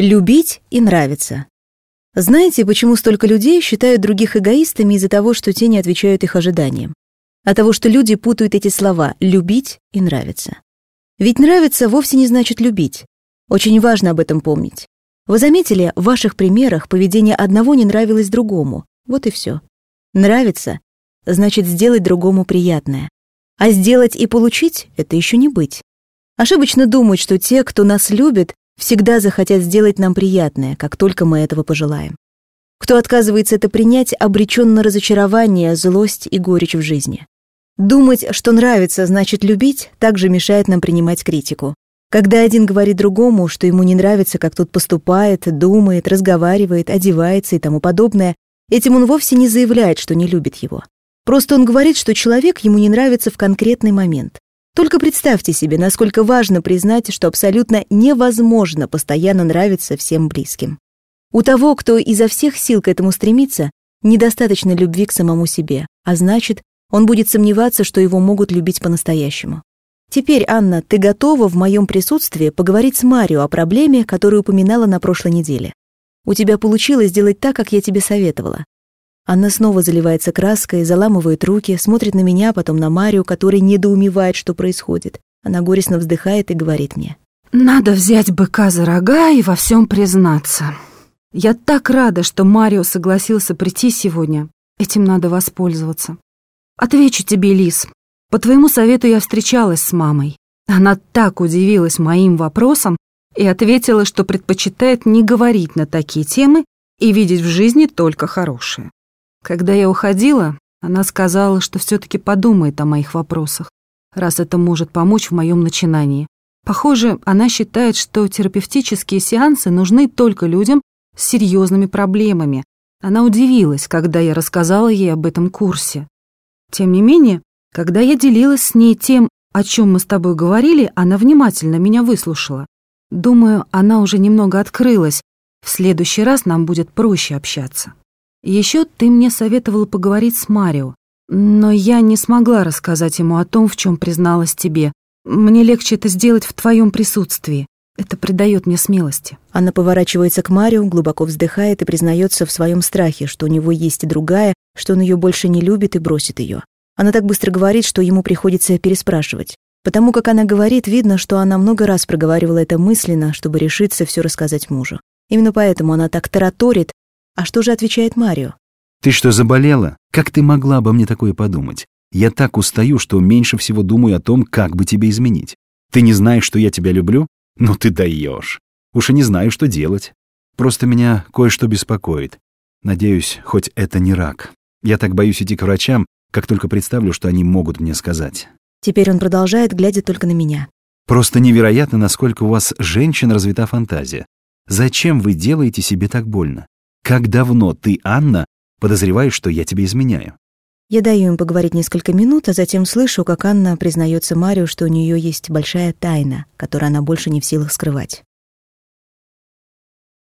Любить и нравиться. Знаете, почему столько людей считают других эгоистами из-за того, что те не отвечают их ожиданиям? От того, что люди путают эти слова «любить» и «нравиться». Ведь «нравиться» вовсе не значит «любить». Очень важно об этом помнить. Вы заметили, в ваших примерах поведение одного не нравилось другому. Вот и все. Нравится — значит сделать другому приятное. А сделать и получить — это еще не быть. Ошибочно думать, что те, кто нас любит, всегда захотят сделать нам приятное, как только мы этого пожелаем. Кто отказывается это принять, обречен на разочарование, злость и горечь в жизни. Думать, что нравится, значит любить, также мешает нам принимать критику. Когда один говорит другому, что ему не нравится, как тот поступает, думает, разговаривает, одевается и тому подобное, этим он вовсе не заявляет, что не любит его. Просто он говорит, что человек ему не нравится в конкретный момент. Только представьте себе, насколько важно признать, что абсолютно невозможно постоянно нравиться всем близким. У того, кто изо всех сил к этому стремится, недостаточно любви к самому себе, а значит, он будет сомневаться, что его могут любить по-настоящему. Теперь, Анна, ты готова в моем присутствии поговорить с Марио о проблеме, которую упоминала на прошлой неделе? У тебя получилось сделать так, как я тебе советовала. Анна снова заливается краской, заламывает руки, смотрит на меня, потом на Марио, который недоумевает, что происходит. Она горестно вздыхает и говорит мне. «Надо взять быка за рога и во всем признаться. Я так рада, что Марио согласился прийти сегодня. Этим надо воспользоваться. Отвечу тебе, Лис. По твоему совету я встречалась с мамой. Она так удивилась моим вопросам и ответила, что предпочитает не говорить на такие темы и видеть в жизни только хорошее. Когда я уходила, она сказала, что все-таки подумает о моих вопросах, раз это может помочь в моем начинании. Похоже, она считает, что терапевтические сеансы нужны только людям с серьезными проблемами. Она удивилась, когда я рассказала ей об этом курсе. Тем не менее, когда я делилась с ней тем, о чем мы с тобой говорили, она внимательно меня выслушала. Думаю, она уже немного открылась. В следующий раз нам будет проще общаться. Еще ты мне советовала поговорить с Марио, но я не смогла рассказать ему о том, в чем призналась тебе. Мне легче это сделать в твоем присутствии. Это придает мне смелости. Она поворачивается к Марио, глубоко вздыхает и признается в своем страхе, что у него есть и другая, что он ее больше не любит и бросит ее. Она так быстро говорит, что ему приходится переспрашивать. Потому как она говорит, видно, что она много раз проговаривала это мысленно, чтобы решиться все рассказать мужу. Именно поэтому она так тараторит, а что же отвечает Марио? «Ты что, заболела? Как ты могла обо мне такое подумать? Я так устаю, что меньше всего думаю о том, как бы тебе изменить. Ты не знаешь, что я тебя люблю? Ну ты даешь. Уж и не знаю, что делать. Просто меня кое-что беспокоит. Надеюсь, хоть это не рак. Я так боюсь идти к врачам, как только представлю, что они могут мне сказать». Теперь он продолжает, глядя только на меня. «Просто невероятно, насколько у вас, женщин, развита фантазия. Зачем вы делаете себе так больно? Как давно ты, Анна, подозреваешь, что я тебе изменяю?» Я даю им поговорить несколько минут, а затем слышу, как Анна признается Марио, что у нее есть большая тайна, которую она больше не в силах скрывать.